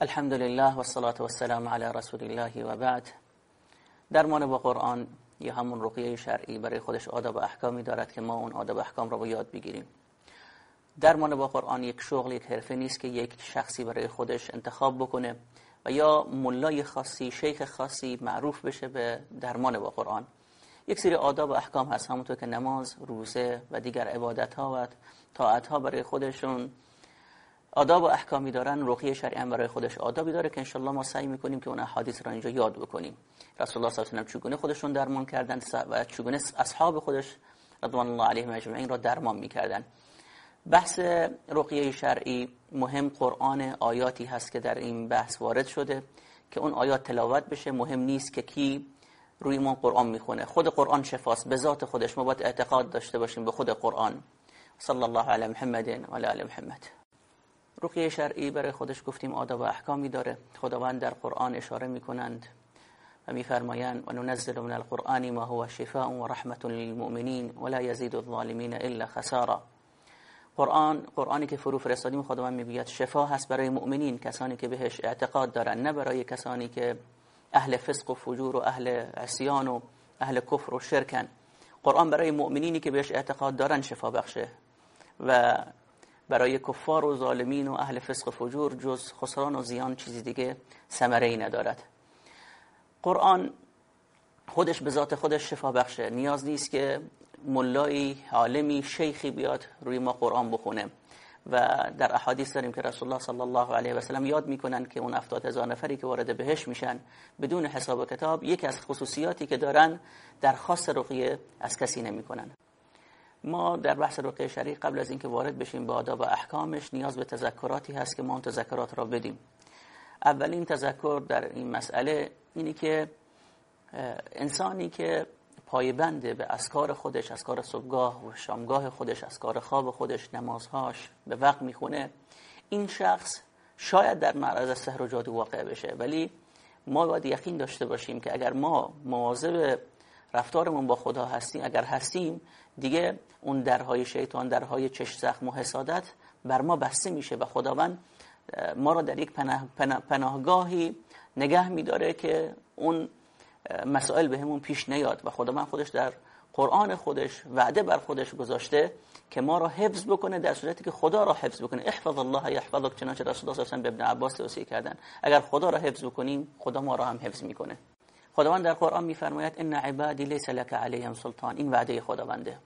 الحمد لله و الصلاة و السلام علی رسول الله و بعد درمان با قرآن یا همون رقیه شرعی برای خودش آداب و احکامی دارد که ما اون آداب و احکام را با یاد بگیریم درمان با قرآن یک شغل یک حرفه نیست که یک شخصی برای خودش انتخاب بکنه و یا ملای خاصی شیخ خاصی معروف بشه به درمان با قرآن یک سری آداب و احکام هست همونطور که نماز، روزه و دیگر عبادت ها و طاعت ها برای خودشون آداب و احکامی دارن رقیه شرعی برای خودش آدابی داره که انشالله ما سعی می‌کنیم که اون احادیث را اینجا یاد بکنیم. رسول الله صلی الله علیه و چگونه خودشون درمان کردن و چگونه اصحاب خودش رضوان الله علیهم اجمعین را درمان می‌کردن. بحث رقیه شرعی مهم قرآن آیاتی هست که در این بحث وارد شده که اون آیات تلاوت بشه. مهم نیست که کی روی ما قرآن می‌خونه. خود قرآن شفاست. به ذات خودش ما باید اعتقاد داشته باشیم به خود قرآن. صلی الله علی محمد و علی محمد. رقیه شرعی برای خودش گفتیم آداب و احکامی داره. خداوند در قرآن اشاره می‌کنند و میفرمایند و ننزل من القرآن ما هو شفاء و رحمت للمؤمنین ولا يزيد الظالمین الا خسارا. قرآن قرآنی که فرو فرستادیم خداوند می‌گوید شفا هست برای مؤمنین کسانی که بهش اعتقاد دارن نه برای کسانی که اهل فسق و فجور و اهل عصیان و اهل کفر و شرکن. قرآن برای مؤمنینی که بهش اعتقاد دارن شفا بخشه و برای کفار و ظالمین و اهل فسق و فجور جز خسران و زیان چیزی دیگه ثمره ای ندارد. قرآن خودش به ذات خودش شفا بخشه. نیاز نیست که ملایی عالمی شیخی بیاد روی ما قرآن بخونه. و در احادیث داریم که رسول الله صلی الله علیه و سلم یاد می‌کنن که اون افتاد هزار نفری که وارد بهش میشن بدون حساب و کتاب یکی از خصوصیاتی که دارن درخواست رقیه از کسی نمی‌کنن. ما در بحث رقیه شرعی قبل از اینکه وارد بشیم به آداب و احکامش نیاز به تذکراتی هست که ما اون تذکرات را بدیم. اولین تذکر در این مسئله اینی که انسانی که پایبنده به اسکار خودش اسکار صبحگاه و شامگاه خودش اسکار خواب خودش نمازهاش به وقت می‌خونه این شخص شاید در معرض سحر و جادو واقع بشه. ولی ما باید یقین داشته باشیم که اگر ما مواظب رفتارمون با خدا هستیم اگر هستیم دیگه اون درهای شیطان درهای چش زخم و حسادت بر ما بسته میشه و خداوند ما را در یک پناه پناهگاهی نگه میداره که اون مسائل به همون پیش نیاد و خدا من خودش در قرآن خودش وعده بر خودش گذاشته که ما را حفظ بکنه در صورتی که خدا را حفظ بکنه. احفظ الله یحفظک چنانچه رسول الله صلی به ابن عباس توصیه کردن. اگر خدا را حفظ بکنیم خدا ما را هم حفظ می‌کنه. خداوند در قرآن میفرماید ان عبادی لیس لك علیهم سلطان. این وعده خداونده.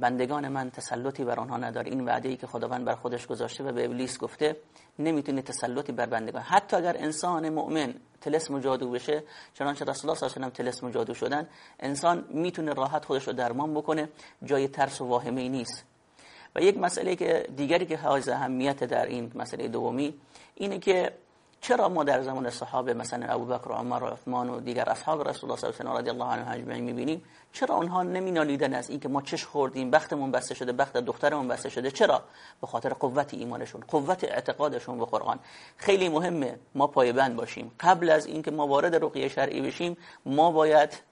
بندگان من تسلطی بر آنها نداره. این وعده ای که خداوند بر خودش گذاشته و به ابلیس گفته نمی‌تونه تسلطی بر بندگان. حتی اگر انسان مؤمن تلسم جادو بشه چنانچه رسول الله صلی الله علیه و تلسم جادو شدن انسان می‌تونه راحت خودش رو درمان بکنه جای ترس و واهمه نیست. و یک مسئله که دیگری که حائز اهمیت در این مسئله دومی اینه که چرا ما در زمان صحابه مثلا ابوبکر و عمر و عثمان و دیگر اصحاب رسول الله صلی الله علیه و آله اجمعین می‌بینیم چرا اونها نمینالیدن از اینکه ما چش خوردیم بختمون بسته شده بخت دخترمون بسته شده؟ چرا؟ به خاطر قوت ایمانشون قوت اعتقادشون به قرآن. خیلی مهمه ما پایبند باشیم. قبل از اینکه ما وارد رقیه شرعی بشیم ما باید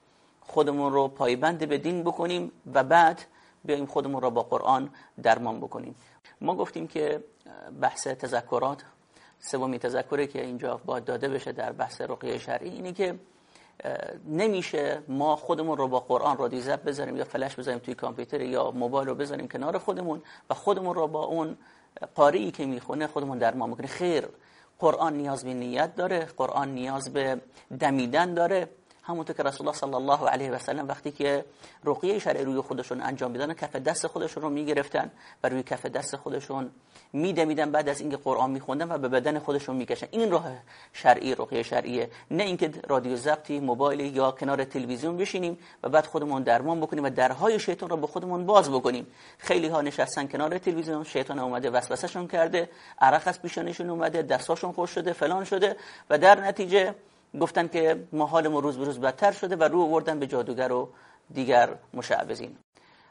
خودمون رو پایبند به دین بکنیم و بعد بیایم خودمون رو با قرآن درمان بکنیم. ما گفتیم که بحث تذکرات سومی تذکری که اینجا باید داده بشه در بحث رقیه شرعی اینه که نمیشه ما خودمون رو با قرآن رادیو ضبط بذاریم یا فلش بذاریم توی کامپیوتر یا موبایل رو بذاریم کنار خودمون و خودمون رو با اون قاری که می‌خونه خودمون درمان می‌کنه خیر قرآن نیاز به نیت داره قرآن نیاز به دمیدن داره. همونطور که رسول الله صلی الله علیه و سلم وقتی که رقیه شرعی روی خودشون انجام می‌دادن کف دست خودشون رو می‌گرفتن و روی کف دست خودشون میدمیدن بعد از اینکه قرآن میخوندن و به بدن خودشون می‌کشن. این راه شرعی رقیه شرعیه. نه اینکه رادیو ضبطی موبایل یا کنار تلویزیون بشینیم و بعد خودمون درمان بکنیم و درهای شیطان رو به خودمون باز بکنیم. خیلی ها نشستن کنار تلویزیون شیطان اومده وسوسهشون کرده عرق از پیشانشون اومده دستاشون خوش شده فلان شده و در نتیجه گفتن که ما حالمون روز به روز بدتر شده و رو آوردن به جادوگر و دیگر مشعوذین.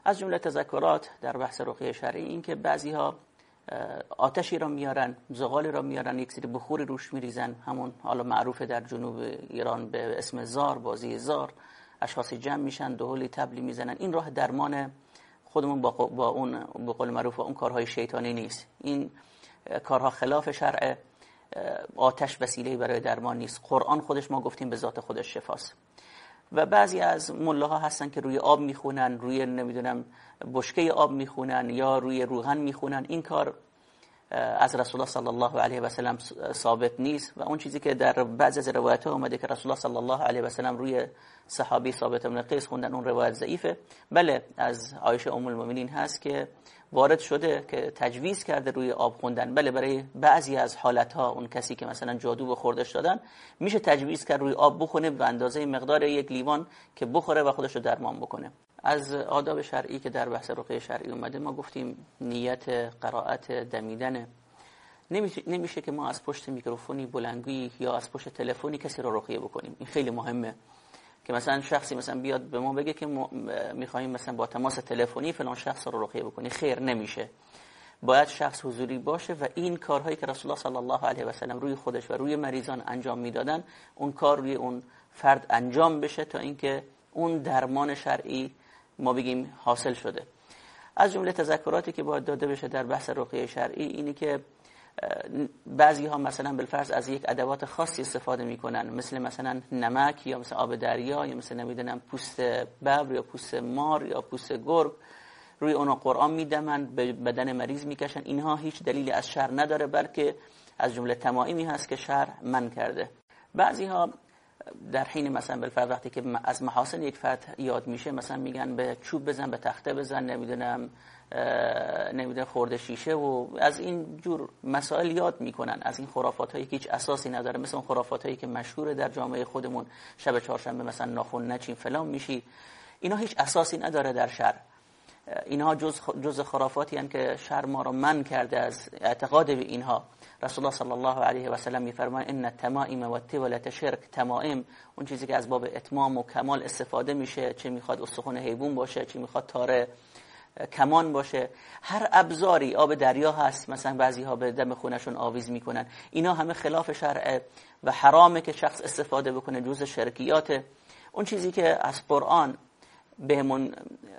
از جمله تذکرات در بحث رقیه شرعی این که بعضی ها آتشی را میارن زغالی را میارن یک سری بخوری روش میریزن. همون حالا معروف در جنوب ایران به اسم زار بازی زار. اشخاص جمع میشن دهولی تبلی می‌زنن. این راه درمان خودمون با, با اون به قول معروف اون کارهای شیطانی نیست. این کارها خلاف شرع آتش وسیله برای درمان نیست. قرآن خودش ما گفتیم به ذات خودش شفاست. و بعضی از ملاها هستن که روی آب می‌خونن روی نمی‌دونم بشکه آب می‌خونن یا روی روغن می‌خونن. این کار از رسول الله صلی الله علیه و سلم ثابت نیست. و اون چیزی که در بعضی از روایت ها اومده که رسول الله صلی الله علیه و سلم روی صحابی ثابت بن قیس خوندن اون روایت ضعیفه. بله از عایشه ام المؤمنین هست که وارد شده که تجویز کرده روی آب خوندن. بله برای بعضی از حالت ها اون کسی که مثلا جادو به خوردش دادن میشه تجویز کرد روی آب بخونه به اندازه مقدار یک لیوان که بخوره و خودش رو درمان بکنه. از آداب شرعی که در بحث رقیه شرعی اومده ما گفتیم نیت قرائت دمیدن. نمیشه که ما از پشت میکروفونی بلنگویی یا از پشت تلفنی کسی رو رقیه بکنیم. این خیلی مهمه. که مثلا شخصی مثلا بیاد به ما بگه که می‌خوایم مثلا با تماس تلفنی فلان شخص رو رقیه بکنی خیر نمیشه. باید شخص حضوری باشه و این کارهایی که رسول الله صلی الله علیه و سلم روی خودش و روی مریضان انجام می‌دادن اون کار روی اون فرد انجام بشه تا اینکه اون درمان شرعی ما بگیم حاصل شده. از جمله تذکراتی که باید داده بشه در بحث رقیه شرعی اینی که بعضی ها مثلا بالفرض از یک ادوات خاصی استفاده می‌کنن مثل مثلا نمک یا مثل آب دریا یا مثل نمی‌دونم پوست ببر یا پوست مار یا پوست گرگ روی اونا قرآن میدمن به بدن مریض می‌کشن. اینها هیچ دلیلی از شر نداره بلکه از جمله تمایمی هست که شر من کرده. بعضی ها در حین مثلا بالفرض وقتی که از محاسن یک فرد یاد میشه مثلا میگن به چوب بزن به تخته بزن نمی‌دونم نمی‌دونم خورده شیشه و از این جور مسائل یاد می‌کنن. از این خرافات هایی که هیچ اساسی نداره. مثل اون خرافات هایی که مشهوره در جامعه خودمون. شب چهارشنبه مثلا ناخون نچین فلان میشی. اینا هیچ اساسی نداره در شر اینها جز, جز خرافاتی هن که شر ما رو من کرده از اعتقاد به اینها. رسول الله صلی الله علیه و سلم میفرمایند ان التمائم و التولت شرک تمائم. اون چیزی که از باب اتمام و کمال استفاده میشه. چه می‌خواد استخون حیوان باشه چه می‌خواد تاره. کمان باشه. هر ابزاری آب دریا هست مثلا بعضی ها به دم خونشون آویز می‌کنن. اینا همه خلاف شرع و حرامه که شخص استفاده بکنه جز شرکیات. اون چیزی که از قرآن بهمون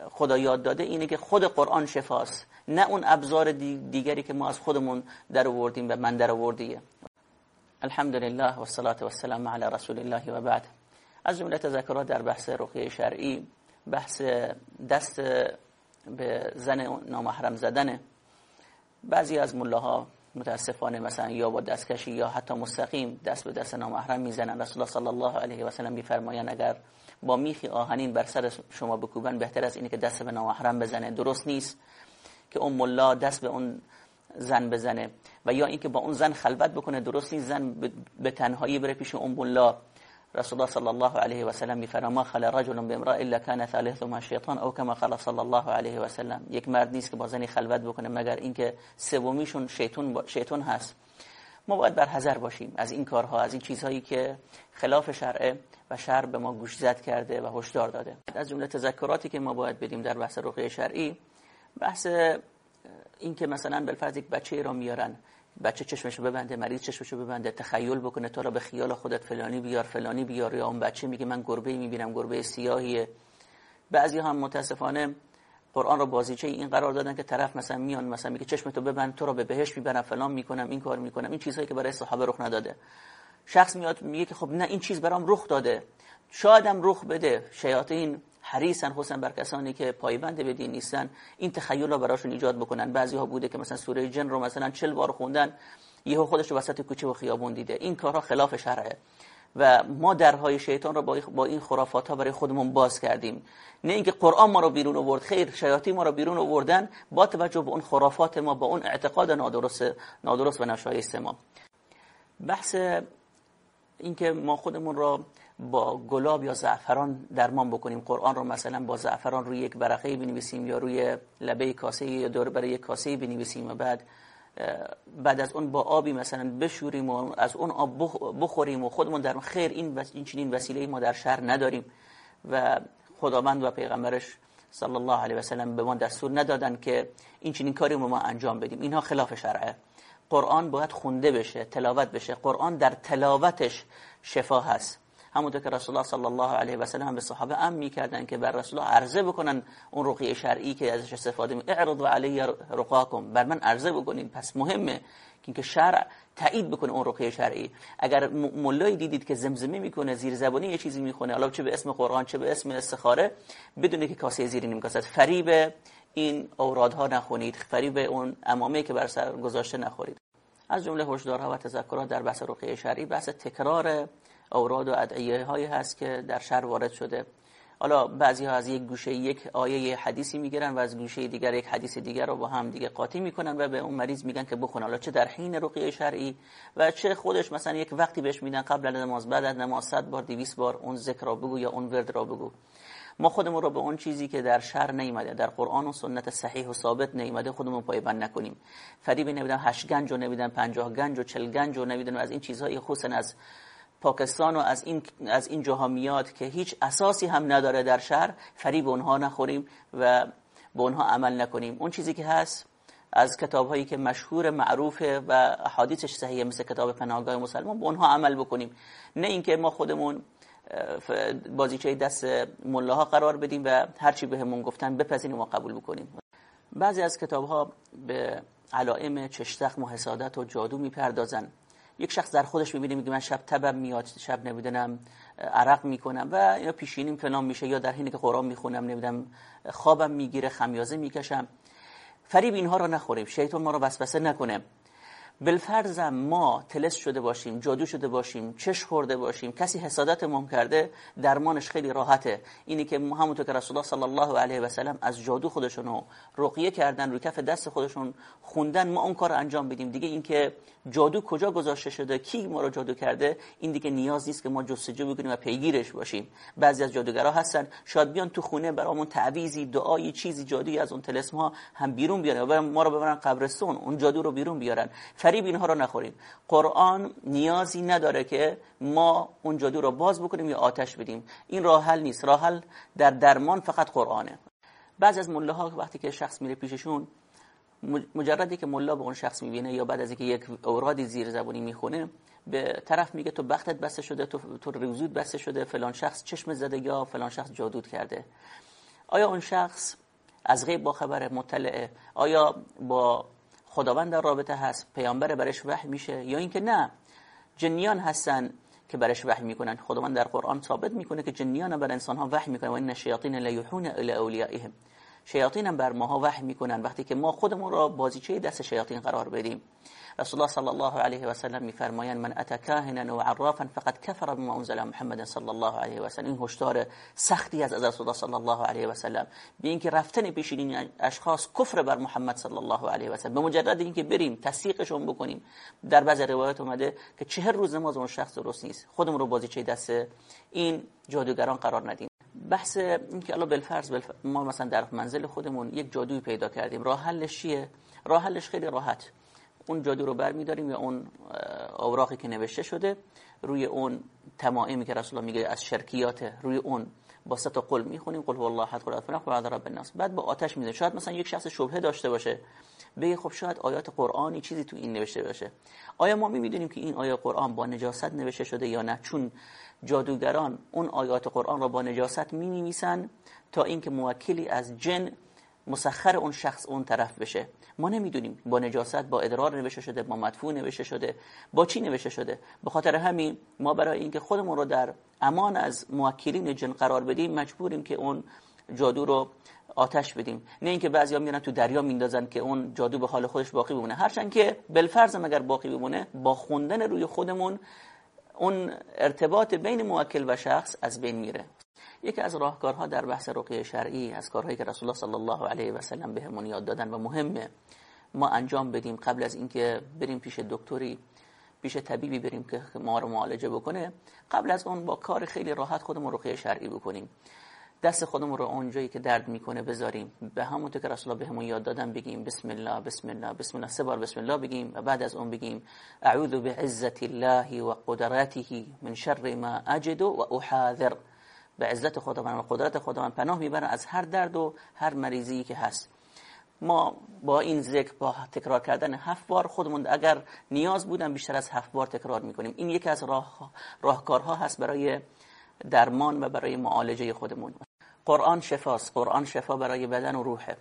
خدا یاد داده اینه که خود قرآن شفاست. نه اون ابزار دیگری که ما از خودمون در آوردیم و من در آوردیه الحمدلله و الصلاة و السلام علی رسول الله و بعد. از جمله تذکرات در بحث رقیه شرعی بحث دست به زن نامحرم زدنه. بعضی از ملاها متاسفانه مثلا یا با دستکشی یا حتی مستقیم دست به دست نامحرم می‌زنن. رسول الله صلی الله علیه و سلم میفرمایند اگر با میخی آهنین بر سر شما بکوبن بهتر از اینه که دست به نامحرم بزنه. درست نیست که اون ملا دست به اون زن بزنه و یا اینکه با اون زن خلوت بکنه. درست نیست زن به تنهایی بره پیش اون ملا. رسول الله صلی الله علیه و سلم میفرما خلا رجل بامرأ الا كان ثالثهما شیطان او كما قال صلی الله علیه و سلم یک مرد نیست که با زنی خلوت بکنه مگر اینکه سومیشون شیطان شیطان هست ما باید بر حذر باشیم از این کارها از این چیزهایی که خلاف شرعه و شرع به ما گوش زد کرده و هشدار داده از جمله تذکراتی که ما باید بدیم در بحث رقیه شرعی بحث این که مثلا بالفرض یک بچه را میارن بچه چشمشو ببنده مریض چشمشو ببنده تخیل بکنه تو را به خیال خودت فلانی بیار فلانی بیار. یا اون بچه میگه من گربه می‌بینم گربه سیاهیه. بعضی هم متاسفانه قرآن رو بازیچه این قرار دادن که طرف مثلا میان مثلا میگه چشمتو ببند تو را به بهش می‌برم فلان می‌کنم این کار می‌کنم. این چیزهایی که برای صحابه رخ نداده. شخص میاد میگه که خب نه این چیز برام رخ داده. شایدم رخ بده. شیاطین حریصن حسن بر کسانی که پایبند به دین نیستن این تخیل رو براشون ایجاد بکنن. بعضی ها بوده که مثلا سوره جن رو مثلا 40 بار خوندن یهو خودش رو وسط کوچه و خیابون دیده. این کارها خلاف شرعه. و ما درهای شیطان رو با این خرافات ها برای خودمون باز کردیم. نه اینکه قرآن ما رو بیرون آورد خیر شیاطین ما رو بیرون آوردن با توجه به اون خرافات ما با اون اعتقاد نادرست نادرست و ناشایست ما. بحث اینکه ما خودمون را با گلاب یا زعفران درمان بکنیم. قرآن رو مثلا با زعفران روی یک برقه بنویسیم یا روی لبه کاسه یا دور برای یک کاسه بنویسیم و بعد بعد از اون با آبی مثلا بشوریم و از اون آب بخوریم و خودمون در خیر این این چنین وسیله ما در شهر نداریم. و خداوند و پیغمبرش صلی الله علیه و سلم به ما دستور ندادن که این چنین کاری رو ما انجام بدیم. اینها خلاف شرعه. قرآن باید خونده بشه تلاوت بشه. قرآن در تلاوتش شفا هست. همونطور که رسول الله صلی الله علیه و سلم به صحابه ام می‌کردن که بر رسول الله عرضه بکنن اون رقیه شرعی که ازش استفاده می اعرض علی رقاکم بر من عرضه بکنین. پس مهمه که شرع تایید بکنه اون رقیه شرعی. اگر مولایی دیدید که زمزمه می‌کنه زیر زبانی یه چیزی می‌خونه حالا چه به اسم قرآن چه به اسم استخاره بدونه که کاسه زیری نمیکاسد فریب این اورادها نخونید فریب اون امامه که بر سر گذاشته نخورید. از جمله هشدارها و تذکرات در بحث رقیه شرعی بحث تکرار اوراد و ادعیه هایی هست که در شر وارد شده. حالا بعضی ها از یک گوشه یک آیه حدیثی می‌گیرن و از گوشه دیگر یک حدیث دیگر رو با هم دیگه قاطی می‌کنن و به اون مریض میگن که بخون. حالا چه در حین رقیه شرعی و چه خودش مثلا یک وقتی بهش میدن قبل از نماز بعد از نماز 100 بار 200 بار اون ذکر را بگو یا اون ورد را بگو. ما خودمون رو به اون چیزی که در شر نیامده در قرآن و سنت صحیح و ثابت نیامده خودمون پایبند نکنیم. فریب نمیدن هشت گنج و نمیدن 50 گنج و 40 گنج و نمیدن از این چیزهای خصوصا از پاکستان و از این از این جاها میاد که هیچ اساسی هم نداره در شهر. فریب اونها نخوریم و به اونها عمل نکنیم. اون چیزی که هست از کتاب هایی که مشهور معروفه و حدیثش صحیحه مثل کتاب پناهگاه مسلمان به اونها عمل بکنیم. نه اینکه ما خودمون بازیچه دست ملاها قرار بدیم و هرچی بهمون گفتن بپذیریم و قبول بکنیم. بعضی از کتاب ها به علائم چشتخم و حسادت و جادو می‌پردازن. یک شخص در خودش می‌بینه میگه من شب تبم میاد شب نمی‌دونم عرق می‌کنم و یا پیشینیم فلان میشه یا در حینی که قرآن می‌خونم نمی‌دونم خوابم می‌گیره خمیازه می‌کشم. فریب اینها رو نخوریم شیطان ما رو وسوسه نکنه. بالفرض ما تلس شده باشیم جادو شده باشیم چش خورده باشیم کسی حسادت مهم کرده درمانش خیلی راحته. اینی که همونطور که رسول الله صلی الله علیه و سلم از جادو خودشونو رقیه کردن روی کف دست خودشون خوندن ما اون کار انجام بدیم. دیگه اینکه جادو کجا گذاشته شده کی ما رو جادو کرده این دیگه نیاز نیست که ما جستجو بکنیم و پیگیرش باشیم. بعضی از جادوگرا هستن شاید بیان تو خونه برامون تعویزی دعایی چیزی جادویی از اون تلسم ها هم بیرون بیارن و ما رو ببرن قبرستون اون جادو رو بیرون بیارن. فریب اینها رو نخوریم. قرآن نیازی نداره که ما اون جادو رو باز بکنیم یا آتش بدیم. این راه حل نیست. راه حل در درمان فقط قرآنه. بعض از مله ها وقتی که شخص میره پیششون مجردی که ملا به اون شخص می‌بینه یا بعد از اینکه یک اورادی زیر زبونی می‌خونه به طرف میگه تو بختت بسته شده تو تو روزود بسته شده فلان شخص چشم زده یا فلان شخص جادود کرده. آیا اون شخص از غیب با خبر مطلعه؟ آیا با خداوند در رابطه هست پیامبر برش وحی میشه یا اینکه نه جنیان هستن که برش وحی می‌کنن. خداوند در قرآن ثابت می‌کنه که جنیان بر انسان ها وحی می‌کنن و این شیاطین لا یوحون الی اولیائهم. شیاطین هم بر ماها وحی می‌کنن وقتی که ما خودمون را بازیچه دست شیاطین قرار بدیم. رسول الله صلی الله علیه و سلم میفرمایند من اتى کاهنا و عرافا فقد كفر بما انزل محمد صلی الله علیه و سلم. هشدار سختی از رسول الله صلی الله علیه و سلم. به اینکه رفتن پیش این اشخاص کفر بر محمد صلی الله علیه و سلم. به مجرد اینکه بریم تصدیقشون بکنیم. در بعض روایات اومده که چهر روز نماز اون شخص درست نیست. خودمون رو بازیچه دست این جادوگران قرار ندیم. بحث اینکه الله بالفرض ما مثلا در منزل خودمون یک جادوی پیدا کردیم راه حلش چیه؟ راه حلش خیلی راحت. اون جادو رو برمیداریم یا اون اوراقی که نوشته شده روی اون تمائمی که رسول الله میگه از شرکیات روی اون با ست قل می‌خونیم قل هو الله احد قل اعوذ قل رب الناس. بعد با آتش می‌ذاریم شاید مثلا یک شخص شبهه داشته باشه بگه خب شاید آیات قرآنی چیزی تو این نوشته باشه. آیا ما می‌دونیم که این آیه قرآن با نجاست نوشته شده یا نه؟ چون جادوگران اون آیات قرآن را با نجاست می نویسن تا اینکه موکلی از جن مسخر اون شخص اون طرف بشه. ما نمی‌دونیم با نجاست با ادرار نوشته شده با مدفوع نوشته شده با چی نوشته شده. به خاطر همین ما برای اینکه خودمون رو در امان از موکلین جن قرار بدیم مجبوریم که اون جادو رو آتش بدیم. نه اینکه بعضیا میرن تو دریا میندازن که اون جادو به حال خودش باقی بمونه. هرچند که بالفرض اگر باقی بمونه با خوندن روی خودمون اون ارتباط بین موکل و شخص از بین میره. یکی از راهکارها در بحث رقیه شرعی از کارهایی که رسول الله صلی الله علیه و سلم بهمون یاد دادن و مهمه ما انجام بدیم قبل از اینکه بریم پیش دکتری پیش طبیبی بریم که ما رو معالجه بکنه قبل از اون با کار خیلی راحت خودمون رقیه شرعی بکنیم. دست خودمون رو اونجایی که درد می‌کنه بذاریم. به همونطور که رسول الله بهمون یاد دادن بگیم بسم الله بسم الله بسم الله سه بار بسم الله بگیم و بعد از اون بگیم اعوذ بعزت الله و قدرته من شر ما اجد و احاذر. به عزت خداوند و قدرت خداوند پناه می‌برن از هر درد و هر مریضی که هست. ما با این ذکر با تکرار کردن هفت بار خودمون اگر نیاز بودن بیشتر از هفت بار تکرار می‌کنیم. این یکی از راه راهکارها هست برای درمان و برای معالجه خودمون. قرآن شفاست. قرآن شفا برای بدن و روحه.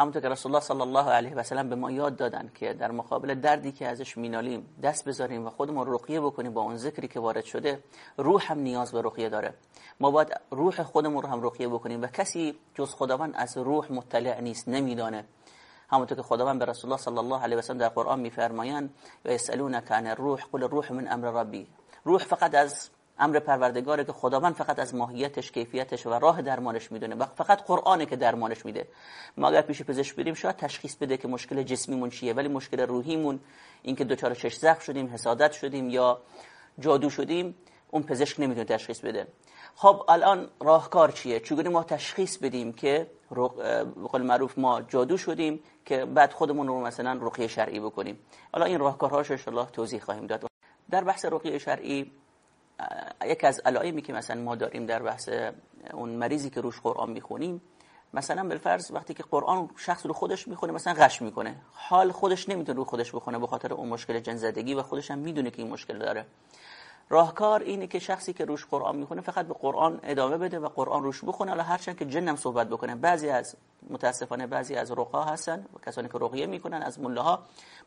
همونطور که رسول الله صلی الله علیه و سلم به ما یاد دادن که در مقابل دردی که ازش مینالیم دست بذاریم و خودمون رقیه بکنیم با اون ذکری که وارد شده روح هم نیاز به رقیه داره. ما باید روح خودمون رو هم رقیه بکنیم و کسی جز خداوند از روح مطلع نیست نمیدانه. همونطور که خداوند به رسول الله صلی الله علیه و سلم در قرآن میفرمایند و یسالونک عن الروح قل الروح من امر ربی. روح فقط از امر پروردگاره که خداوند فقط از ماهیتش کیفیتش و راه درمانش می‌دونه. و فقط قرآنه که درمانش میده. ما اگر پیش پزشک بریم شاید تشخیص بده که مشکل جسمیمون چیه. ولی مشکل روحیمون اینکه دچار چش زخم شدیم حسادت شدیم یا جادو شدیم اون پزشک نمی‌تونه تشخیص بده. خب الان راهکار چیه؟ چگونه ما تشخیص بدیم که قول معروف ما جادو شدیم که بعد خودمون رو مثلا رقیه شرعی بکنیم؟ حالا این راهکارهاش ان توضیح خواهیم داد. در بحث رقیه شرعی یکی از علائمی که مثلا ما داریم در بحث اون مریضی که روش قرآن می‌خونیم مثلا بالفرض وقتی که قرآن شخص رو خودش می‌خونه مثلا غش می‌کنه. حال خودش نمی‌تونه رو خودش بخونه به خاطر اون مشکل جنزدگی و خودش هم می‌دونه که این مشکل داره. راهکار اینه که شخصی که روش قرآن می‌خونه فقط به قرآن ادامه بده و قرآن روش بخونه. حالا هرچند که جنم صحبت بکنه بعضی از متاسفانه بعضی از رقا هستن و کسانی که رقیه می‌کنن از مله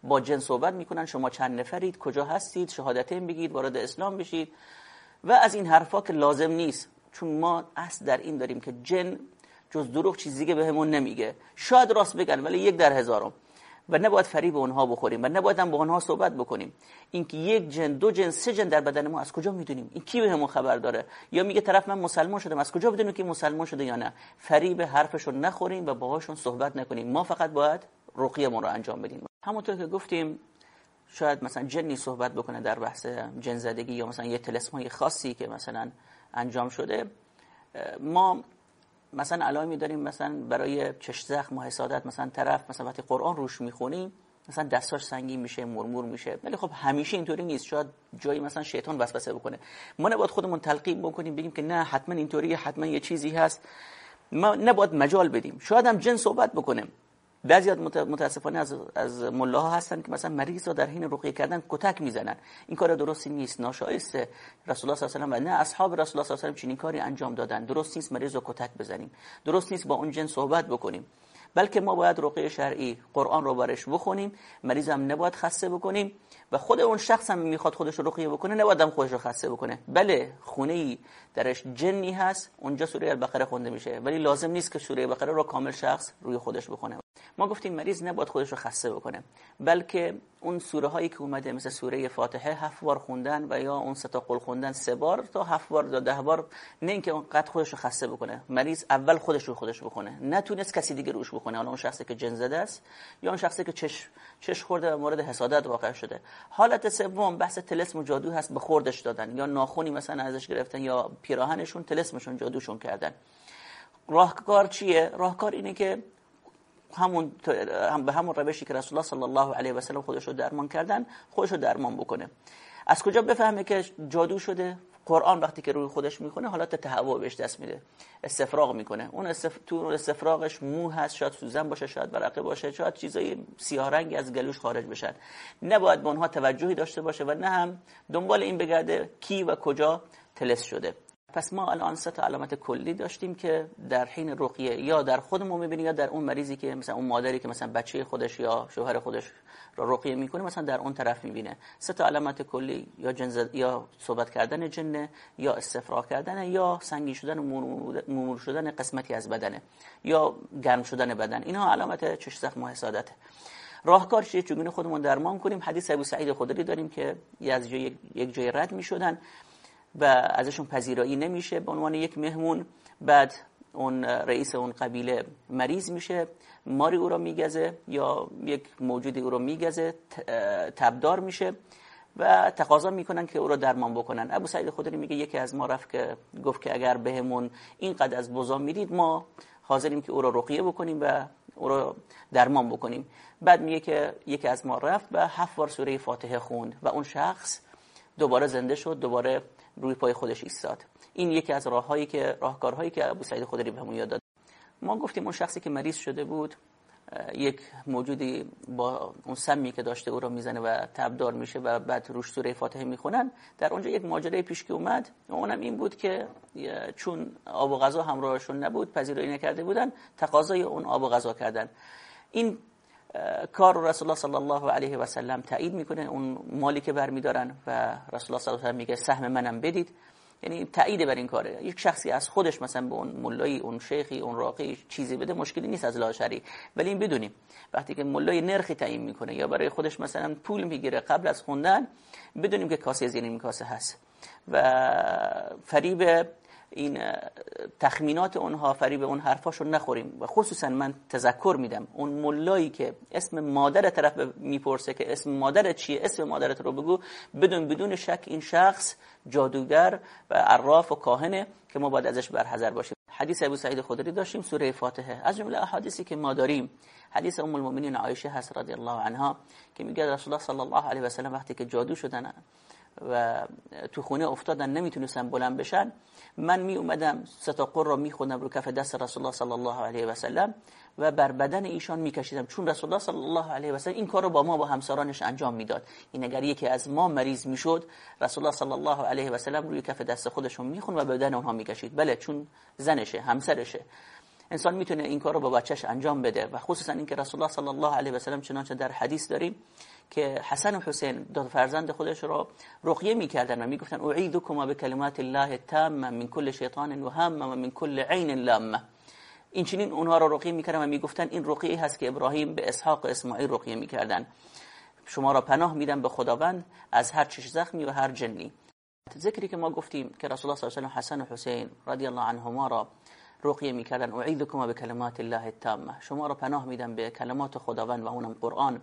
با جن صحبت می‌کنن. شما چند نفرید کجا هستید؟ شهادتین بگید وارد اسلام بشید. و از این حرفا که لازم نیست. چون ما اصل در این داریم که جن جز دروغ چیزی که بهمون نمیگه. شاید راست بگن ولی یک در هزارم. و نباید فریب اونها بخوریم و نباید هم با اونها صحبت بکنیم. اینکه یک جن دو جن سه جن در بدن ما از کجا می‌دونیم؟ این کی بهمون خبر داره؟ یا میگه طرف من مسلمان شدم از کجا بدونیم که مسلمان شده یا نه؟ فریب حرفشون نخوریم و باهاشون صحبت نکنیم. ما فقط باید رقیه ما رو انجام بدیم. همونطور که گفتیم شاید مثلا جنی صحبت بکنه در بحث جن زدگی یا مثلا یه تلسمای خاصی که مثلا انجام شده. ما مثلا علائمی داریم مثلا برای چش زخم و حسادت مثلا طرف مثلا وقتی قرآن روش می‌خونیم مثلا دستاش سنگین میشه مرمور میشه. ولی خب همیشه اینطوری نیست. شاید جایی مثلا شیطان وسوسه بکنه. ما نباید خودمون تلقیب بکنیم بگیم که نه حتما اینطوری حتما یه چیزی هست. ما نباید مجال بدیم. شاید هم جن صحبت بکنه. بعضی از متاسفانه از از ها هستن که مثلا مریض رو در حین رقیه کردن کتک می‌زنن. این کار درستی نیست. ناشایسته رسول الله صلی الله علیه و نه اصحاب رسول الله صلی الله علیه و چنین کاری انجام دادن. درست نیست مریض رو کتک بزنیم. درست نیست با اون جن صحبت بکنیم. بلکه ما باید رقیه شرعی قرآن رو برش بخونیم. مریض هم نباید خسته بکنیم و خود اون شخص هم می‌خواد خودش رو رقیه بکنه نباید هم خودش رو خسته بکنه. بله خونه ای درش جنی هست. اونجا سوره البقره خونده میشه. ولی لازم نیست که سوره البقره رو کامل شخص روی خودش بخونه. ما گفتیم مریض نباید خودش رو خسته بکنه بلکه اون سوره هایی که اومده مثل سوره فاتحه هفت بار خوندن و یا اون ستا قل خوندن سه بار تا هفت بار تا ده بار نه اینکه قد خودش رو خسته بکنه. مریض اول خودش رو خودش بکنه نتونست کسی دیگه روش بکنه حالا اون شخصی که جن زده است یا اون شخصی که چش چش خورده و مورد حسادت واقع شده. حالت سوم بحث تلسم و جادو هست به خوردش دادن. یا ناخونی مثلا ازش گرفتن یا پیراهنشون تلسمشون جادوشون کردن. راهکار چیه؟ راهکار اینه که همون هم به همون روشی که رسول الله صلی الله علیه و سلم خودش رو درمان کردن خودش رو درمان بکنه. از کجا بفهمه که جادو شده؟ قرآن وقتی که روی خودش می‌کنه حالات تهوع بهش دست میده. استفراغ می‌کنه. اون استف... تو استفراغش مو هست شاید سوزن باشه شاید برقه باشه شاید چیزای سیاه رنگی از گلوش خارج بشن. نباید به اونها توجهی داشته باشه و نه هم دنبال این بگرده کی و کجا تلس شده. پس ما الان سه تا علامت کلی داشتیم که در حین رقیه یا در خودمون می‌بینیم یا در اون مریضی که مثلا اون مادری که مثلا بچه خودش یا شوهر خودش رو رقیه می‌کنه مثلا در اون طرف می‌بینه. سه تا علامت کلی یا جنز یا صحبت کردن جنه یا استفراغ کردن یا سنگین شدن و مور شدن قسمتی از بدنه یا گرم شدن بدن. اینها علامت چش زخم و حسادته راهکار چیه؟ چگونه خودمون درمان کنیم؟ حدیث ابو سعید خدری داریم که از جای یک جای رد می‌شدن. و ازشون پذیرایی نمیشه. به عنوان یک مهمون بعد اون رئیس اون قبیله مریض میشه. ماری او را میگزه یا یک موجودی او را میگزه تبدار میشه و تقاضا می‌کنن که او را درمان بکنن. ابو سعید خدری میگه یکی از ما رفت که گفت که اگر بهمون اینقدر از بزا می‌دید ما حاضریم که او را رقیه بکنیم و او را درمان بکنیم. بعد میگه که یکی از ما رفت و هفت بار سوره فاتحه خوند و اون شخص دوباره زنده شد دوباره روی پای خودش ایستاد. این یکی از راههایی که راهکارهایی که ابو سعید خدری بهمون یاد داد. ما گفتیم اون شخصی که مریض شده بود یک موجودی با اون سمی که داشته او را می‌زنه و تبدار میشه و بعد روش سوره فاتحه می‌خونن در اونجا یک ماجرای پیش که اومد. اونم این بود که چون آب و غذا همراهشون نبود پذیرایی نکرده بودن تقاضای اون آب و غذا کردن. این کار رسول الله صلی الله علیه و سلم تایید می‌کنه اون مالی که برمیدارن و رسول الله صلی الله علیه و میگه سهم منم بدید. یعنی تایید بر این کاره. یک شخصی از خودش مثلا به اون ملایی اون شیخی اون راقی چیزی بده مشکلی نیست از لاشری ولی این بدونیم. وقتی که ملای نرخی تعیین می‌کنه یا برای خودش مثلا پول می‌گیره قبل از خوندن بدونیم که کاسه زیر این کاسه هست. و فریب این تخمینات اونها فریب اون حرفاشو نخوریم. و خصوصا من تذکر میدم. اون ملایی که اسم مادر طرف می‌پرسه که اسم مادر چیه؟ اسم مادرت رو بگو. بدون بدون شک این شخص جادوگر و عراف و کاهنه که ما باید ازش برحذر باشیم. حدیث ابو سعید خدری داشتیم سوره فاتحه. از جمله احادیثی که ما داریم حدیث ام المؤمنین عایشه هست رضی الله عنها که میگه رسول الله صلی الله علیه و سلم وقتی که جادو شدن و تو خونه افتادن نمی‌تونستن بلند بشن. من می اومدم ستا قر را رو کف دست رسول الله صلی الله علیه و سلم و بر بدن ایشان میکشیدم چون رسول الله صلی الله علیه و سلم این کار رو با ما با همسرانش انجام می‌داد. این اگر یکی از ما مریض می‌شد رسول الله صلی الله علیه و سلم روی کف دست خودشون می‌خوند و بدن اونها می‌کشید بله چون زنشه همسرشه. انسان می‌تونه این کار رو با بچهش انجام بده و خصوصا اینکه رسول الله صلی الله علیه و سلم چنانچه در حدیث داریم که حسن و حسین دو فرزند خودش را رقیه می‌کردن و می‌گفتن اعیدکما به کلمات الله التامه من کل شیطان و هم و من کل عین لامه این چنین اونها را رقیه می‌کردن و می‌گفتن این رقیه هست که ابراهیم به اسحاق اسماعیل رقیه می‌کردن. شما را پناه میدم به خداوند از هر چش زخمی و هر جنی. ذکری که ما گفتیم که رسول الله صلی الله علیه و حسن و حسین رضی الله عنهما را رقیه می‌کردن اعیدکما به کلمات الله التامه شما را پناه میدم به کلمات خداوند و اونم قرآن.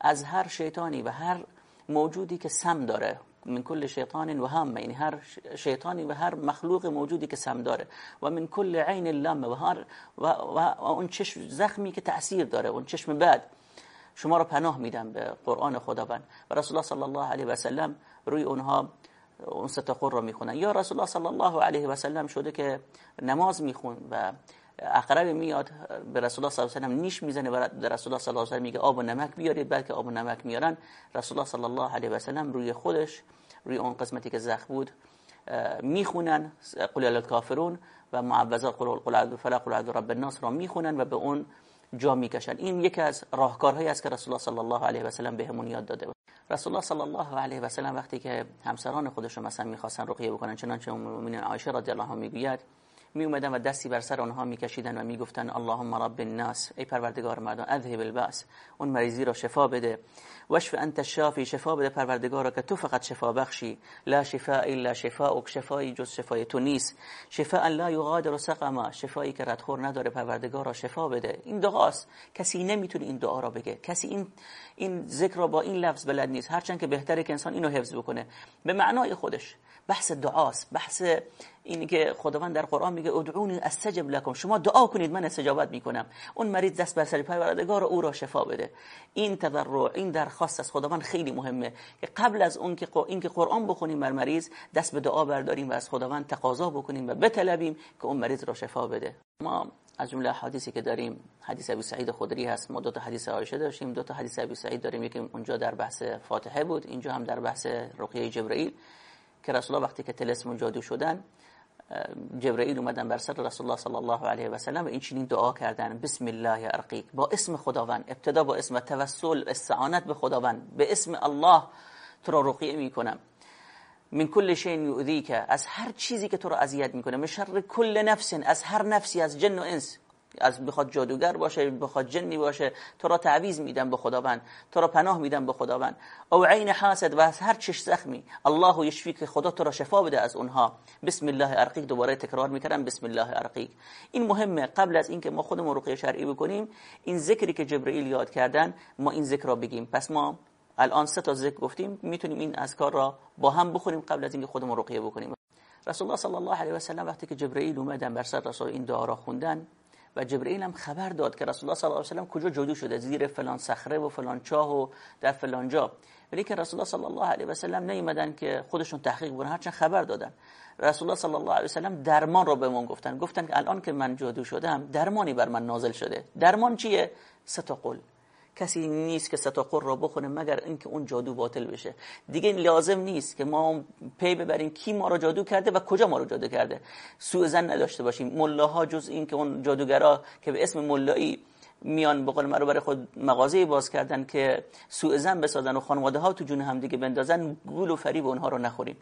از هر شیطانی و هر موجودی که سم داره من کل شیطان و هم یعنی هر شیطانی و هر مخلوق موجودی که سم داره و من کل عین لم و هر و, و, اون چشم زخمی که تأثیر داره اون چشم بعد شما را پناه میدم به قرآن خداوند. و رسول الله صلی الله علیه و سلم روی اونها اون ستقر را می‌خونن. یا رسول الله صلی الله علیه و سلم شده که نماز میخون و اقرب میاد به رسول الله صلی الله علیه و نیش می‌زنه و در رسول الله صلی الله علیه و میگه آب و نمک بیارید بلکه آب و نمک میارن. رسول الله صلی الله علیه و سلم روی خودش روی اون قسمتی که زخم بود می‌خونن. قل الکافرون و معوذات قل قل اعوذ قل اعوذ رب الناس را می‌خونن و به اون جا می‌کشن. این یکی از راهکارهایی است که رسول الله صلی الله علیه و سلم بهمون یاد داده رسول الله صلی الله علیه و سلم وقتی که همسران خودش مثلا می‌خواستن رقیه بکنن چنانچه ام المؤمنین عایشه رضی الله عنها می‌گوید می اومدن و دستی بر سر اونها میکشیدن و می‌گفتن اللهم رب الناس ای پروردگار مردان اذهب الباس اون مریضی را شفا بده. وشف انت الشافی شفا بده پروردگارا که تو فقط شفا بخشی. لا شفاء الا شفاءک شفای جز شفای تو نیست. شفاء لا یغادر سقما شفایی که ردخور نداره پروردگارا شفا بده. این دعاست. کسی نمی‌تونه این دعا را بگه. کسی این این ذکر را با این لفظ بلد نیست. هرچند که بهتره که انسان اینو حفظ بکنه. به معنای خودش. بحث دعاست بحث اینی که خداوند در قرآن میگه ادعونی استجب لکم. شما دعا کنید من استجابت می‌کنم. اون مریض دست بر سر پروردگار او را شفا بده. این تضرع این درخواست از خداوند خیلی مهمه که قبل از اون که این که قرآن بخونیم بر مریض دست به دعا برداریم و از خداوند تقاضا بکنیم و بطلبیم که اون مریض را شفا بده. ما از جمله حدیثی که داریم حدیث ابو سعید خدری هست. ما دو تا حدیث عایشه داشتیم دو تا حدیث ابو سعید داریم. یکی اونجا در بحث فاتحه بود اینجا هم در بحث رقیه جبرئیل. که رسول الله وقتی که تلسم جادو شدن جبرئیل اومدن بر سر رسول الله صلی الله علیه و سلم و این چنین دعا کردن بسم الله ارقیک. با اسم خداوند ابتدا با اسم توسل استعانت به خداوند به اسم الله تو را رقیه می‌کنم. من کل شیء یؤذیک. از هر چیزی که تو را اذیت می‌کنه من شر کل نفس از هر نفسی از جن و انس. از بخواد جادوگر باشه بخواد جنی باشه تو را تعویز میدم به خداوند تو را پناه میدم به خداوند. او عین حاسد و از هر چش زخمی. الله یشفی که خدا تو را شفا بده از اونها. بسم الله ارقیق دوباره تکرار می‌کردم بسم الله ارقیق این مهمه. قبل از اینکه ما خودمون رقیه شرعی بکنیم این ذکری که جبرئیل یاد کردن ما این ذکر را بگیم. پس ما الان سه تا ذکر گفتیم می‌تونیم این اذکار را با هم بخونیم قبل از اینکه خودمون رقیه بکنیم. رسول الله صلی الله علیه و سلم وقتی که جبرئیل اومدن بر سر رسول این دعا را خوندن و جبرئیل هم خبر داد که رسول الله صلی الله علیه و سلم کجا جادو شده زیر فلان صخره و فلان چاه و در فلان جا. ولی که رسول الله صلی الله علیه و سلم نیومدن که خودشون تحقیق کنن هرچند خبر دادن. رسول الله صلی الله علیه و سلم درمان رو به من گفتن. گفتن که الان که من جادو شدم درمانی بر من نازل شده. درمان چیه؟ ستا قول. کسی نیست که ستاقر را بخونه مگر اینکه اون جادو باطل بشه. دیگه لازم نیست که ما پی ببریم کی ما رو جادو کرده و کجا ما رو جادو کرده. سوء زن نداشته باشیم. ملاها جز این که اون جادوگرا که به اسم ملایی میان به قول رو برای خود مغازه باز کردن که سوء زن بسازن و خانواده ها تو جون هم دیگه بندازن گول و فریب اونها رو نخوریم.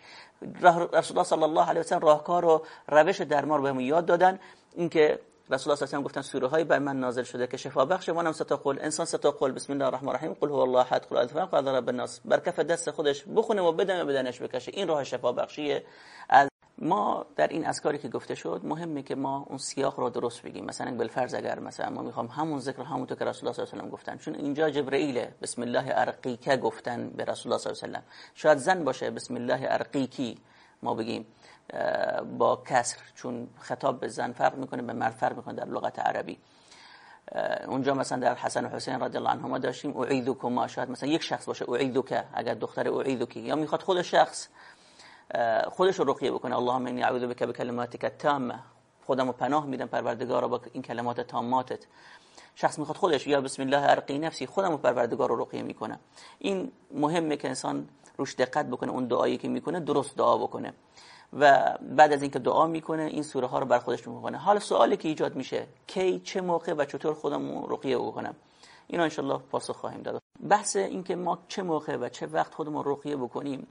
رسول الله صلی الله علیه و سلم راهکار و روش درمان بهمون یاد دادن. اینکه رسول الله صلی گفتن سوره های بر من نازل شده که شفا بخش منم ستا قول. انسان ستا قول. بسم الله الرحمن الرحیم. قل هو الله احد. قل اعوذ برکف رب الناس. بر کف دست خودش بخونه و بدمه بدنش بکشه. این راه شفا بخشیه از ما در این اذکاری که گفته شد مهمه که ما اون سیاق رو درست بگیم. مثلا بالفرض اگر مثلا ما می‌خوام همون ذکر همونطور که رسول الله صلی الله علیه و گفتن. چون اینجا جبرئیل بسم الله ارقیک گفتن به رسول الله صلی الله علیه و شاید زن باشه بسم الله ارقیکی. ما بگیم با کسر چون خطاب به زن فرق می‌کنه به مرد فرق می‌کنه در لغت عربی. اونجا مثلا در حسن و حسین رضی الله عنهما داشتیم اعیدکما شاید مثلا یک شخص باشه اعیدک اگر دختر اعیدکی یا می‌خواد خود شخص خودش رو رقیه بکنه. اللهم انی اعوذ بک بکلماتک التامه خودمو پناه میدم پروردگارا با این کلمات تاماتت. شخص می‌خواد خودش یا بسم الله ارقی نفسی خودمو پروردگار رو رقیه می‌کنه. این مهمه که انسان روش دقت بکنه اون دعایی که می‌کنه درست دعا بکنه. و بعد از اینکه دعا می‌کنه این سوره ها رو بر خودش می‌کنه حالا سوالی که ایجاد میشه کی چه موقع و چطور خودمون رقیه بکنم؟ اینا انشالله پاسخ خواهیم داد. بحث اینکه ما چه موقع و چه وقت خودمون رقیه بکنیم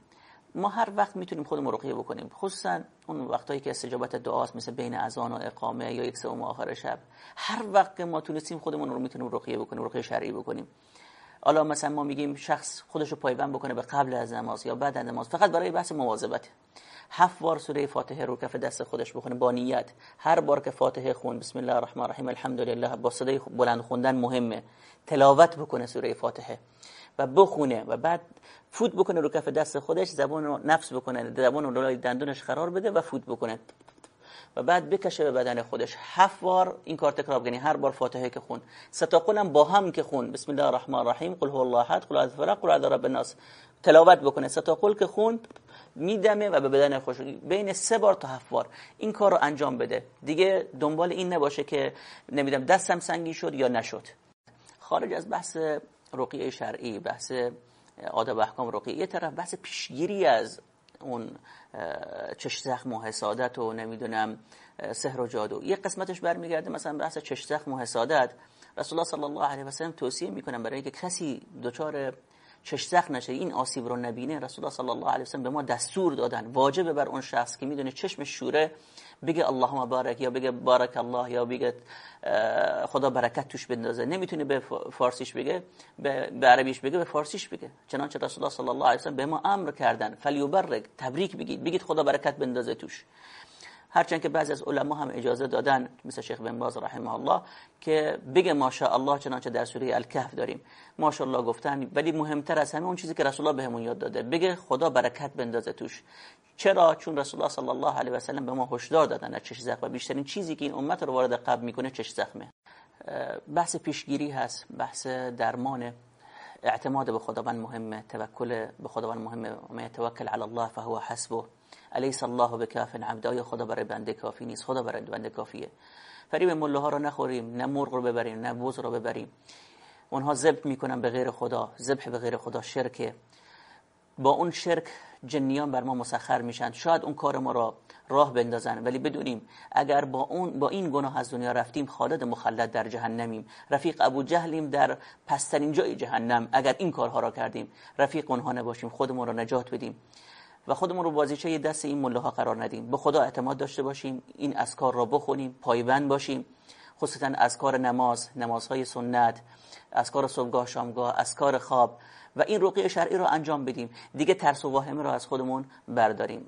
ما هر وقت می‌تونیم خودمون رقیه بکنیم. خصوصا اون وقتایی که استجابت دعاست مثل بین اذان و اقامه یا یک سوم آخر شب. هر وقت ما تونستیم خودمون رو می‌تونیم رقیه بکنیم رقیه شرعی بکنیم. حالا مثلا ما میگیم شخص خودش رو پایبند بکنه به قبل از نماز یا بعد از نماز فقط برای بحث مواظبت. هفت بار سوره فاتحه رو کف دست خودش بخونه با نیت. هر بار که فاتحه خون بسم الله الرحمن الرحیم الحمدلله با صدای بلند خوندن مهمه. تلاوت بکنه سوره فاتحه و بخونه و بعد فوت بکنه رو کف دست خودش زبان نفس بکنه زبان رو لای دندونش قرار بده و فوت بکنه. و بعد بکشه به بدن خودش. هفت بار این کار تکرار یعنی هر بار فاتحه که خون. ستا قلم با هم که خون. بسم الله الرحمن الرحیم. قل هو الله احد. قل اعوذ قل اعوذ رب الناس. تلاوت بکنه. ستا قل که خون میدمه و به بدن خوش. بین سه بار تا هفت بار. این کار رو انجام بده. دیگه دنبال این نباشه که نمیدم دستم سنگی شد یا نشد. خارج از بحث رقیه شرعی بحث آداب احکام رقیه یه طرف بحث پیشگیری از اون چش زخم و حسادت و نمی‌دونم سحر و جادو. یه قسمتش برمیگرده مثلا بحث چش زخم و حسادت. رسول الله صلی الله علیه و سلم توصیه می‌کنن برای اینکه کسی دچار چش زخم نشه. این آسیب رو نبینه. رسول الله صلی الله علیه و سلم به ما دستور دادن. واجبه بر اون شخص که می‌دونه چشمش شوره. بگه اللهم بارک یا بگه بارک الله یا بگه خدا برکت توش بندازه. نمی‌تونه به فارسیش بگه به عربیش بگه به فارسیش بگه. چنانچه رسول الله صلی الله علیه و سلم به ما امر کردن. فلیبرک تبریک بگید. بگید خدا برکت بندازه توش. هرچند که بعضی از علما هم اجازه دادن مثل شیخ بن باز رحمه الله که بگه ماشاءالله چنانچه در سوره الکهف داریم. ماشاءالله گفتن ولی مهمتر از همه اون چیزی که رسول الله بهمون یاد داده. بگه خدا برکت بندازه توش. چرا؟ چون رسول الله صلی الله علیه و سلم به ما هشدار دادن از چش زخم. و بیشترین چیزی که این امت رو وارد قبل می‌کنه چش زخمه. بحث پیشگیری هست بحث درمان اعتماد به خداوند مهمه توکل به خداوند مهمه. و توکل علی الله فهو حسبه الیس الله بکاف؟ عبد خدا برای بنده کافی نیست. خدا برای بنده کافیه. فریب مله ها رو نخوریم نه مرغ رو ببریم نه بوز رو ببریم. اونها ذبح می‌کنن به غیر خدا ذبح به غیر خدا شرکه. با اون شرک جنیان بر ما مسخر میشن. شاید اون کار ما را راه بندازن ولی بدونیم اگر با اون با این گناه از دنیا رفتیم خالد مخلد در جهنمیم. رفیق ابو جهلیم در پسترین جای جهنم. اگر این کارها را کردیم رفیق اونها نباشیم خودمون را نجات بدیم. و خودمون رو بازیچه دست این مله ها قرار ندیم. به خدا اعتماد داشته باشیم این اذکار را بخونیم پایبند باشیم. خصوصا اذکار نماز نمازهای سنت اذکار صبحگاه شامگاه اذکار خواب و این رقیه شرعی رو انجام بدیم. دیگه ترس و واهمه رو از خودمون برداریم.